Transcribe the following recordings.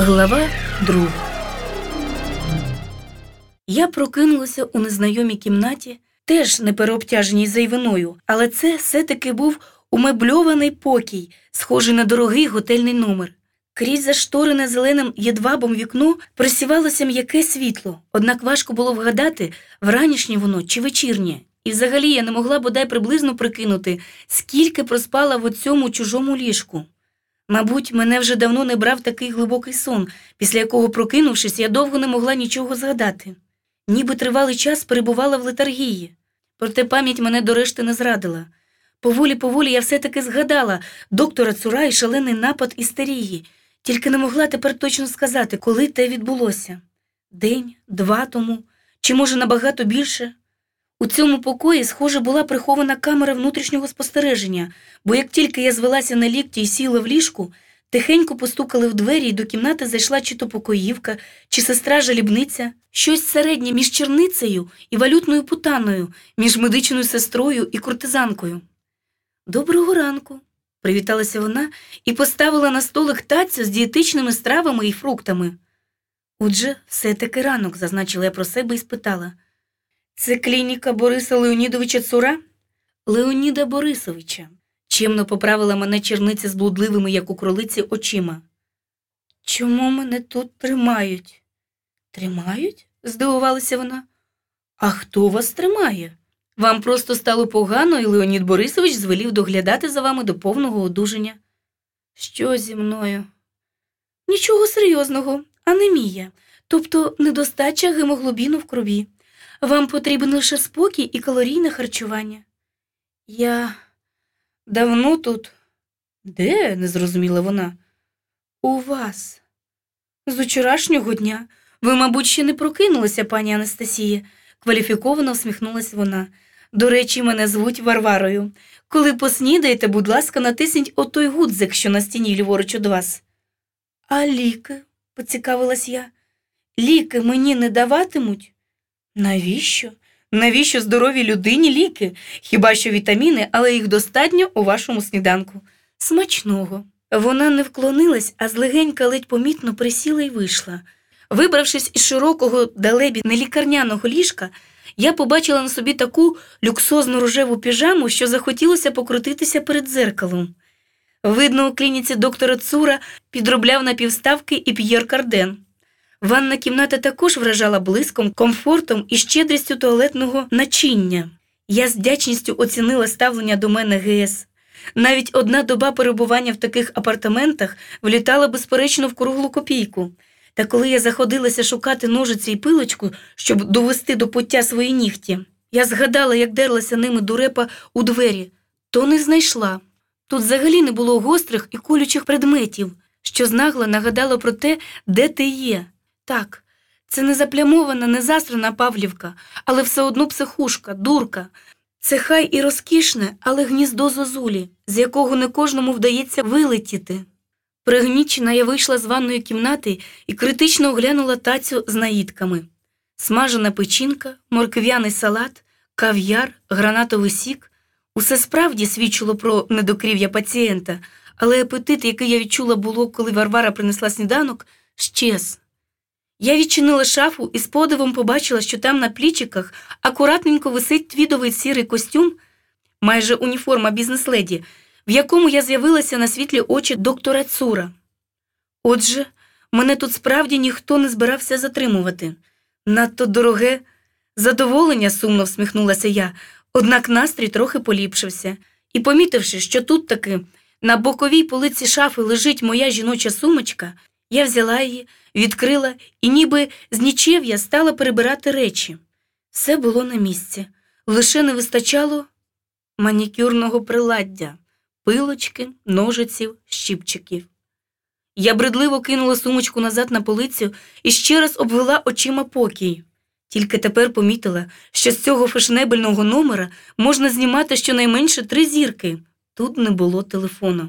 Глава друга. Я прокинулася у незнайомій кімнаті, теж не переобтяженій зайвиною, але це все-таки був умебльований покій, схожий на дорогий готельний номер. Крізь зашторене зеленим єдвабом вікно просівалося м'яке світло, однак важко було вгадати, вранішнє воно чи вечірнє. І взагалі я не могла бодай приблизно прикинути, скільки проспала в оцьому чужому ліжку. Мабуть, мене вже давно не брав такий глибокий сон, після якого, прокинувшись, я довго не могла нічого згадати. Ніби тривалий час перебувала в летаргії, проте пам'ять мене до решти не зрадила. Поволі поволі я все-таки згадала доктора Цура і шалений напад істерії, тільки не могла тепер точно сказати, коли те відбулося день, два тому, чи, може, набагато більше. У цьому покої, схоже, була прихована камера внутрішнього спостереження, бо як тільки я звелася на лікті і сіла в ліжку, тихенько постукали в двері, і до кімнати зайшла чи то покоївка, чи сестра жалібниця, щось середнє між черницею і валютною путаною, між медичною сестрою і куртизанкою. Доброго ранку, привіталася вона і поставила на столик тацю з дієтичними стравами і фруктами. Отже, все таки ранок, зазначила я про себе і спитала. Це клініка Бориса Леонідовича Цура? Леоніда Борисовича, чимно поправила мене черниця з блудливими, як у кролиці, очима. Чому мене тут тримають? Тримають? здивувалася вона. А хто вас тримає? Вам просто стало погано, і Леонід Борисович звелів доглядати за вами до повного одужання. Що зі мною? Нічого серйозного, анемія, тобто недостача гемоглобіну в крові. Вам потрібен лише спокій і калорійне харчування. Я давно тут. Де? не зрозуміла вона. У вас. З вчорашнього дня. Ви, мабуть, ще не прокинулися, пані Анастасія, кваліфіковано всміхнулась вона. До речі, мене звуть Варварою. Коли поснідаєте, будь ласка, натисніть отой гудзик, що на стіні ліворуч від вас. А ліки, поцікавилась я. Ліки мені не даватимуть? Навіщо? Навіщо здоровій людині ліки? Хіба що вітаміни, але їх достатньо у вашому сніданку. Смачного. Вона не вклонилась, а злегенька ледь помітно присіла і вийшла. Вибравшись із широкого далебі нелікарняного ліжка, я побачила на собі таку люксозну рожеву піжаму, що захотілося покрутитися перед дзеркалом. Видно, у клініці доктора Цура підробляв на півставки і П'єр Карден. Ванна кімната також вражала блиском, комфортом і щедрістю туалетного начиння. Я з вдячністю оцінила ставлення до мене ГС. Навіть одна доба перебування в таких апартаментах влітала безперечно в круглу копійку. Та коли я заходилася шукати ножиці і пилочку, щоб довести до пуття свої нігті, я згадала, як дерлася ними дурепа у двері, то не знайшла. Тут взагалі не було гострих і колючих предметів, що знагла нагадало про те, де ти є. Так, це не заплямована, не засрана Павлівка, але все одно психушка, дурка. Це хай і розкішне, але гніздо зозулі, з якого не кожному вдається вилетіти. Пригнічена я вийшла з ванної кімнати і критично оглянула тацю з наїдками. Смажена печінка, морквяний салат, кав'яр, гранатовий сік. Усе справді свідчило про недокрів'я пацієнта, але апетит, який я відчула було, коли Варвара принесла сніданок, щез. Я відчинила шафу і з подивом побачила, що там на плічиках акуратненько висить твідовий сірий костюм, майже уніформа бізнес-леді, в якому я з'явилася на світлі очі доктора Цура. Отже, мене тут справді ніхто не збирався затримувати. Надто дороге задоволення, сумно всміхнулася я, однак настрій трохи поліпшився, і, помітивши, що тут таки на боковій полиці шафи лежить моя жіноча сумочка, я взяла її, відкрила і, ніби з нічев'я стала перебирати речі. Все було на місці, лише не вистачало манікюрного приладдя, пилочки, ножиців, щіпчиків. Я бредливо кинула сумочку назад на полицю і ще раз обвела очима покій. Тільки тепер помітила, що з цього фешнебельного номера можна знімати щонайменше три зірки. Тут не було телефону.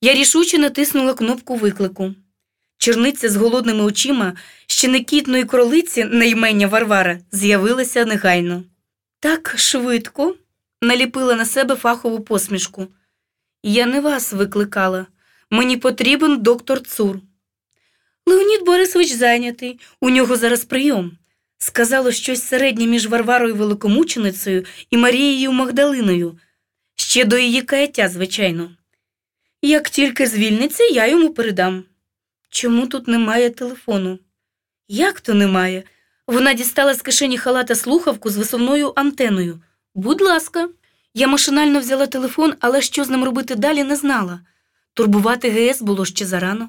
Я рішуче натиснула кнопку виклику. Черниця з голодними очима ще некітної кролиці на імення Варвара з'явилася негайно. Так швидко наліпила на себе фахову посмішку. Я не вас викликала. Мені потрібен доктор Цур. Леонід Борисович зайнятий, у нього зараз прийом. Сказало щось середнє між Варварою Великомученицею і Марією Магдалиною, ще до її каяття, звичайно. Як тільки звільниться, я йому передам. Чому тут немає телефону? Як то немає? Вона дістала з кишені халата слухавку з висувною антеною. Будь ласка, я машинально взяла телефон, але що з ним робити далі, не знала. Турбувати ГС було ще зарано.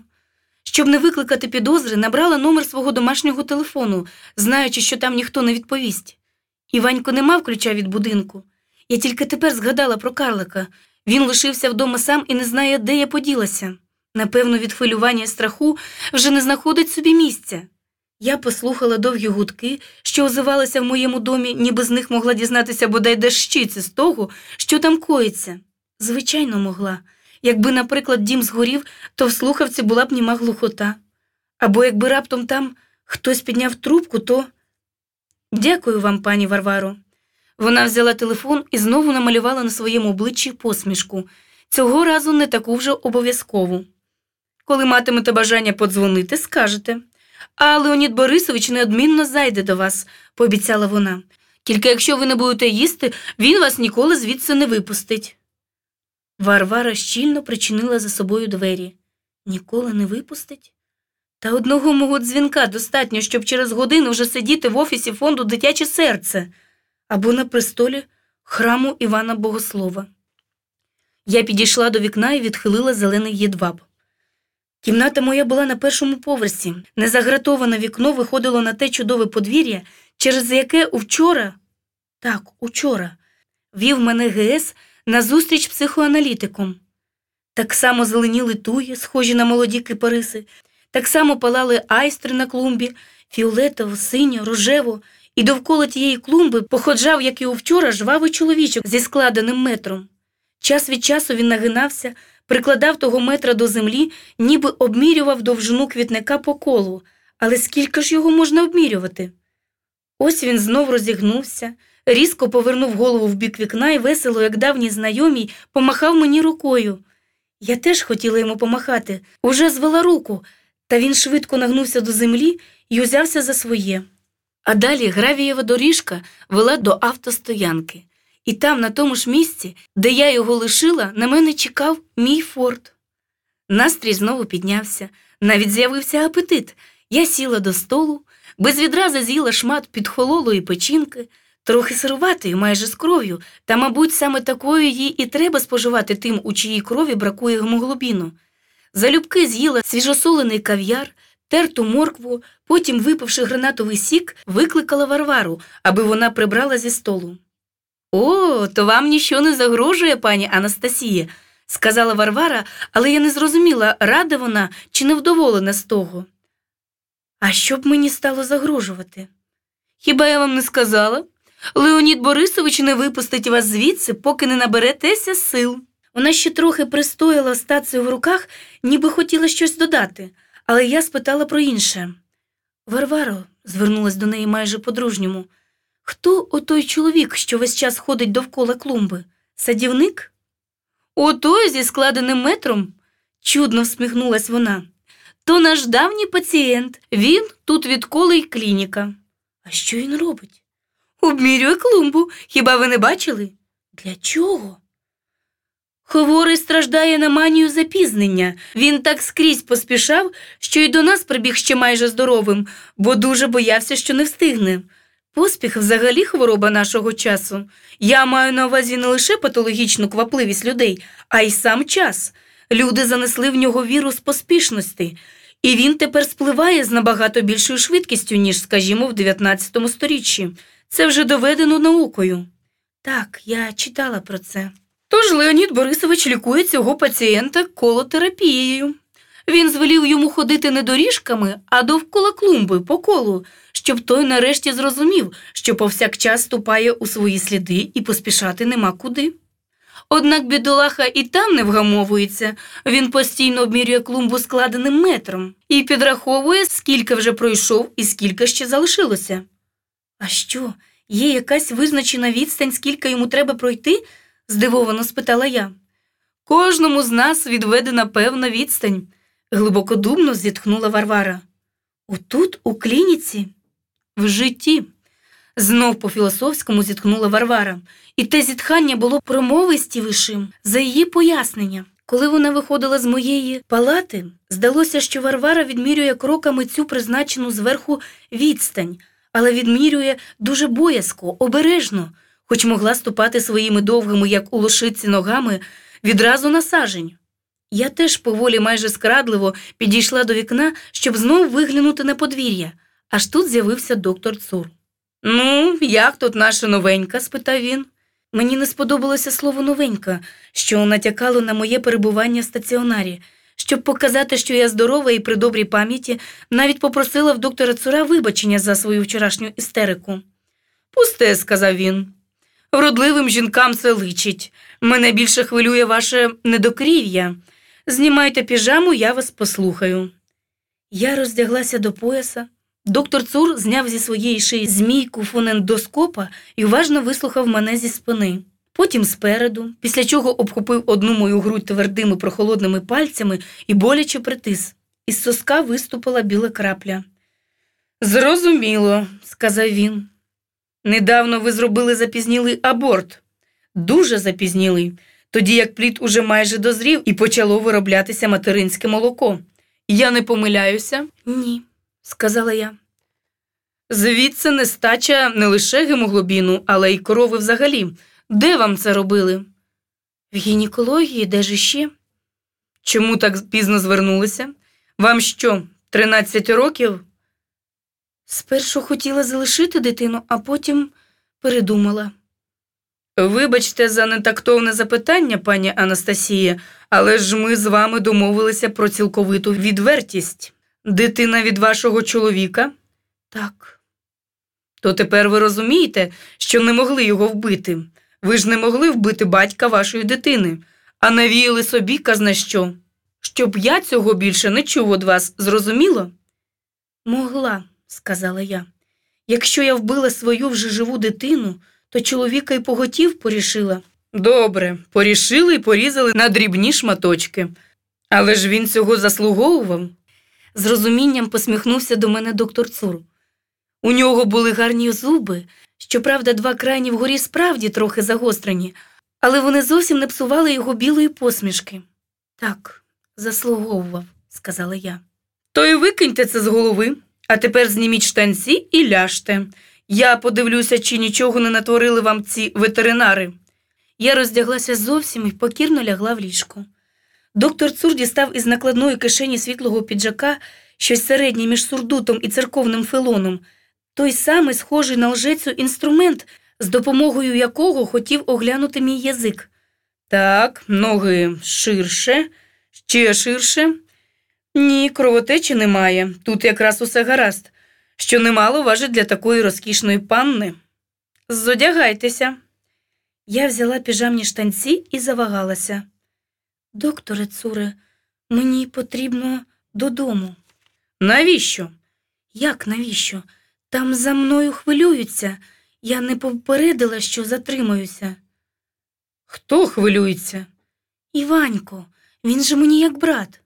Щоб не викликати підозри, набрала номер свого домашнього телефону, знаючи, що там ніхто не відповість. Іванько не мав ключа від будинку. Я тільки тепер згадала про Карлика. Він лишився вдома сам і не знає, де я поділася. Напевно, від хвилювання і страху вже не знаходить собі місця. Я послухала довгі гудки, що озивалися в моєму домі, ніби з них могла дізнатися бодай дещиці з того, що там коїться. Звичайно, могла. Якби, наприклад, дім згорів, то в слухавці була б німа глухота. Або якби раптом там хтось підняв трубку, то. Дякую вам, пані Варваро. Вона взяла телефон і знову намалювала на своєму обличчі посмішку. Цього разу не таку вже обов'язкову. Коли матимете бажання подзвонити, скажете. А Леонід Борисович неодмінно зайде до вас, пообіцяла вона. Тільки якщо ви не будете їсти, він вас ніколи звідси не випустить. Варвара щільно причинила за собою двері. Ніколи не випустить? Та одного мого дзвінка достатньо, щоб через годину вже сидіти в офісі фонду Дитяче серце або на престолі храму Івана Богослова. Я підійшла до вікна і відхилила зелений єдваб. Кімната моя була на першому поверсі. Незагратоване вікно виходило на те чудове подвір'я, через яке учора, так, учора, вів мене ГС на зустріч психоаналітиком. Так само зеленіли туї, схожі на молоді кипариси, так само палали айстри на клумбі, фіолетово, синьо, рожево, і довкола тієї клумби походжав, як і у вчора, жвавий чоловічок зі складеним метром. Час від часу він нагинався, прикладав того метра до землі, ніби обмірював довжину квітника по колу, але скільки ж його можна обмірювати? Ось він знов розігнувся, різко повернув голову в бік вікна і весело, як давній знайомій, помахав мені рукою. Я теж хотіла йому помахати, уже звела руку, та він швидко нагнувся до землі і узявся за своє. А далі гравієва доріжка вела до автостоянки, і там, на тому ж місці, де я його лишила, на мене чекав мій форт. Настрій знову піднявся, навіть з'явився апетит. Я сіла до столу, без відразу з'їла шмат підхололої печінки, трохи сируватої, майже з кров'ю, та, мабуть, саме такою їй і треба споживати тим, у чиїй крові бракує гемоглобіну. Залюбки з'їла свіжосолений кав'яр, терту моркву, потім, випивши гранатовий сік, викликала Варвару, аби вона прибрала зі столу. О, то вам нічого не загрожує, пані Анастасія, сказала Варвара, але я не зрозуміла, рада вона чи невдоволена з того. А що б мені стало загрожувати? Хіба я вам не сказала? Леонід Борисович не випустить вас звідси, поки не наберетеся сил. Вона ще трохи пристояла стацію в руках, ніби хотіла щось додати, але я спитала про інше. Варваро, звернулась до неї майже по-дружньому, хто отой чоловік, що весь час ходить довкола клумби? Садівник? Отой зі складеним метром, чудно всміхнулась вона. То наш давній пацієнт, він тут відколи й клініка. А що він робить? Обмірює клумбу. Хіба ви не бачили? Для чого? Хворий страждає на манію запізнення. Він так скрізь поспішав, що й до нас прибіг ще майже здоровим, бо дуже боявся, що не встигне. Поспіх взагалі хвороба нашого часу. Я маю на увазі не лише патологічну квапливість людей, а й сам час. Люди занесли в нього вірус поспішності, і він тепер спливає з набагато більшою швидкістю, ніж, скажімо, в 19 сторіччі. Це вже доведено наукою. Так, я читала про це. Тож Леонід Борисович лікує цього пацієнта колотерапією. Він звелів йому ходити не доріжками, а довкола клумби по колу, щоб той нарешті зрозумів, що повсякчас ступає у свої сліди і поспішати нема куди. Однак бідолаха і там не вгамовується, він постійно обмірює клумбу складеним метром і підраховує, скільки вже пройшов і скільки ще залишилося. А що, є якась визначена відстань, скільки йому треба пройти? здивовано спитала я. Кожному з нас відведена певна відстань, глибокодумно зітхнула Варвара. Отут, у клініці, в житті. Знов по філософському зітхнула Варвара, і те зітхання було промовистівішим за її пояснення. Коли вона виходила з моєї палати, здалося, що Варвара відмірює кроками цю призначену зверху відстань, але відмірює дуже боязко, обережно, хоч могла ступати своїми довгими, як у лошиці, ногами відразу на сажень. Я теж поволі майже скрадливо підійшла до вікна, щоб знову виглянути на подвір'я, аж тут з'явився доктор Цур. Ну, як тут наша новенька? спитав він. Мені не сподобалося слово новенька, що натякало на моє перебування в стаціонарі. Щоб показати, що я здорова і при добрій пам'яті, навіть попросила в доктора Цура вибачення за свою вчорашню істерику. Пусте, сказав він. Вродливим жінкам це личить. Мене більше хвилює ваше недокрів'я. Знімайте піжаму, я вас послухаю. Я роздяглася до пояса. Доктор Цур зняв зі своєї шиї змійку фонендоскопа і уважно вислухав мене зі спини. Потім спереду, після чого обхопив одну мою грудь твердими прохолодними пальцями і боляче притис. Із соска виступила біла крапля. Зрозуміло, сказав він. Недавно ви зробили запізнілий аборт. Дуже запізнілий, тоді як плід уже майже дозрів і почало вироблятися материнське молоко. Я не помиляюся? Ні, сказала я. Звідси нестача не лише гемоглобіну, але й корови взагалі. Де вам це робили? В гінекології, де ж іще? Чому так пізно звернулися? Вам що, 13 років? Спершу хотіла залишити дитину, а потім передумала. Вибачте за нетактовне запитання, пані Анастасія, але ж ми з вами домовилися про цілковиту відвертість. Дитина від вашого чоловіка? Так. То тепер ви розумієте, що не могли його вбити. Ви ж не могли вбити батька вашої дитини, а навіяли собі казна що. Щоб я цього більше не чув від вас, зрозуміло? Могла, сказала я. Якщо я вбила свою вже живу дитину, то чоловіка й поготів порішила. Добре, порішили і порізали на дрібні шматочки. Але ж він цього заслуговував. З розумінням посміхнувся до мене доктор Цур. У нього були гарні зуби, щоправда, два крайні вгорі справді трохи загострені, але вони зовсім не псували його білої посмішки. Так, заслуговував, сказала я. То й викиньте це з голови, а тепер зніміть штанці і ляжте. Я подивлюся, чи нічого не натворили вам ці ветеринари. Я роздяглася зовсім і покірно лягла в ліжко. Доктор Цур дістав із накладної кишені світлого піджака щось середнє між сурдутом і церковним филоном, той самий схожий на лжецю інструмент, з допомогою якого хотів оглянути мій язик. Так, ноги ширше, ще ширше. Ні, кровотечі немає. Тут якраз усе гаразд, що немало важить для такої розкішної панни. Зодягайтеся. Я взяла піжамні штанці і завагалася. Докторе Цуре, мені потрібно додому. Навіщо? Як навіщо? Там за мною хвилюються. Я не попередила, що затримаюся. Хто хвилюється? Іванько, він же мені як брат.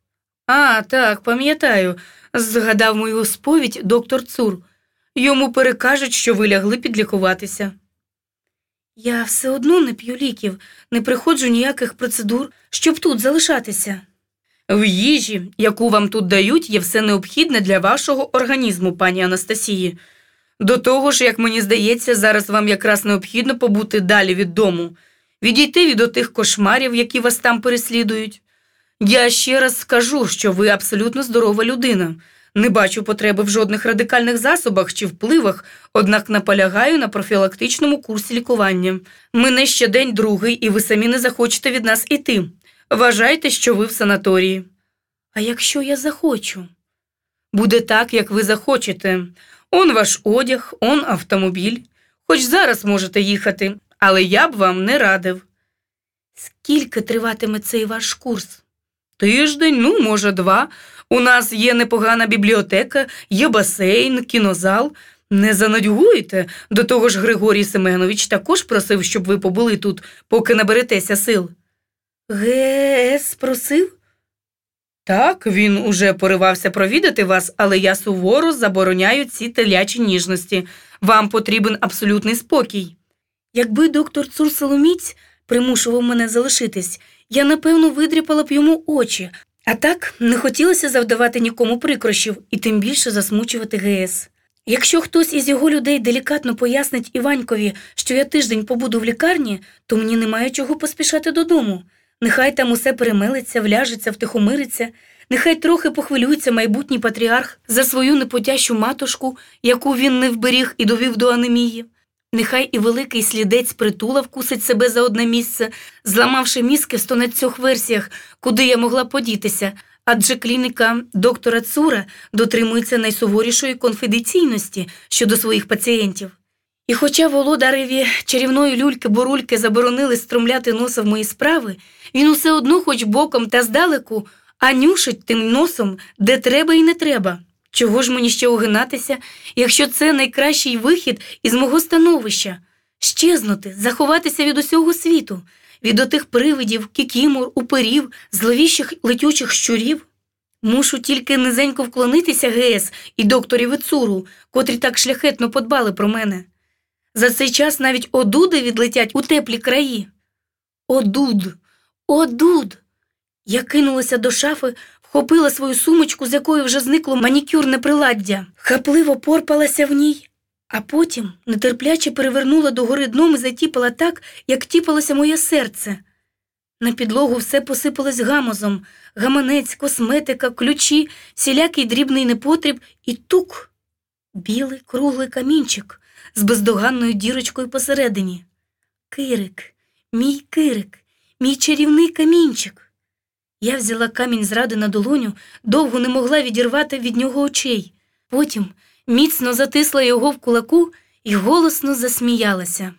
А, так, пам'ятаю, згадав мою сповідь доктор Цур. Йому перекажуть, що ви лягли підлікуватися. Я все одно не п'ю ліків, не приходжу ніяких процедур, щоб тут залишатися. В їжі, яку вам тут дають, є все необхідне для вашого організму, пані Анастасії. До того ж, як мені здається, зараз вам якраз необхідно побути далі від дому, відійти від отих кошмарів, які вас там переслідують. Я ще раз скажу, що ви абсолютно здорова людина. Не бачу потреби в жодних радикальних засобах чи впливах, однак наполягаю на профілактичному курсі лікування. Мене ще день другий, і ви самі не захочете від нас іти. Вважайте, що ви в санаторії. А якщо я захочу? Буде так, як ви захочете. Он ваш одяг, он автомобіль. Хоч зараз можете їхати, але я б вам не радив. Скільки триватиме цей ваш курс? Тиждень, ну, може, два. У нас є непогана бібліотека, є басейн, кінозал. Не занудьгуйте. До того ж, Григорій Семенович також просив, щоб ви побули тут, поки наберетеся сил. ГС просив? Так, він уже поривався провідати вас, але я суворо забороняю ці телячі ніжності. Вам потрібен абсолютний спокій. Якби доктор Цур Соломіць примушував мене залишитись, я напевно видріпала б йому очі, а так не хотілося завдавати нікому прикрощів і тим більше засмучувати ГС. Якщо хтось із його людей делікатно пояснить Іванькові, що я тиждень побуду в лікарні, то мені немає чого поспішати додому. Нехай там усе перемелиться, вляжеться, втихомириться, нехай трохи похвилюється майбутній патріарх за свою непотящу матушку, яку він не вберіг і довів до анемії. Нехай і великий слідець притула вкусить себе за одне місце, зламавши мізки в стонецьох версіях, куди я могла подітися, адже клініка доктора Цура дотримується найсуворішої конфіденційності щодо своїх пацієнтів. І хоча володареві чарівної люльки-бурульки заборонили струмляти носа в мої справи, він усе одно, хоч боком та здалеку, анюшить тим носом, де треба і не треба. Чого ж мені ще огинатися, якщо це найкращий вихід із мого становища? Щезнути, заховатися від усього світу, від отих привидів, кікімор, уперів, зловіщих летючих щурів? Мушу тільки низенько вклонитися ГС і докторі Вицуру, котрі так шляхетно подбали про мене. За цей час навіть одуди відлетять у теплі краї. Одуд, одуд. Я кинулася до шафи, вхопила свою сумочку, з якої вже зникло манікюрне приладдя, хапливо порпалася в ній, а потім нетерпляче перевернула догори дном і затіпала так, як тіпалося моє серце. На підлогу все посипалось гамозом, гаманець, косметика, ключі, всілякий дрібний непотріб і тук. Білий круглий камінчик з бездоганною дірочкою посередині. Кирик, мій кирик, мій чарівний камінчик. Я взяла камінь зради на долоню, довго не могла відірвати від нього очей. Потім міцно затисла його в кулаку і голосно засміялася.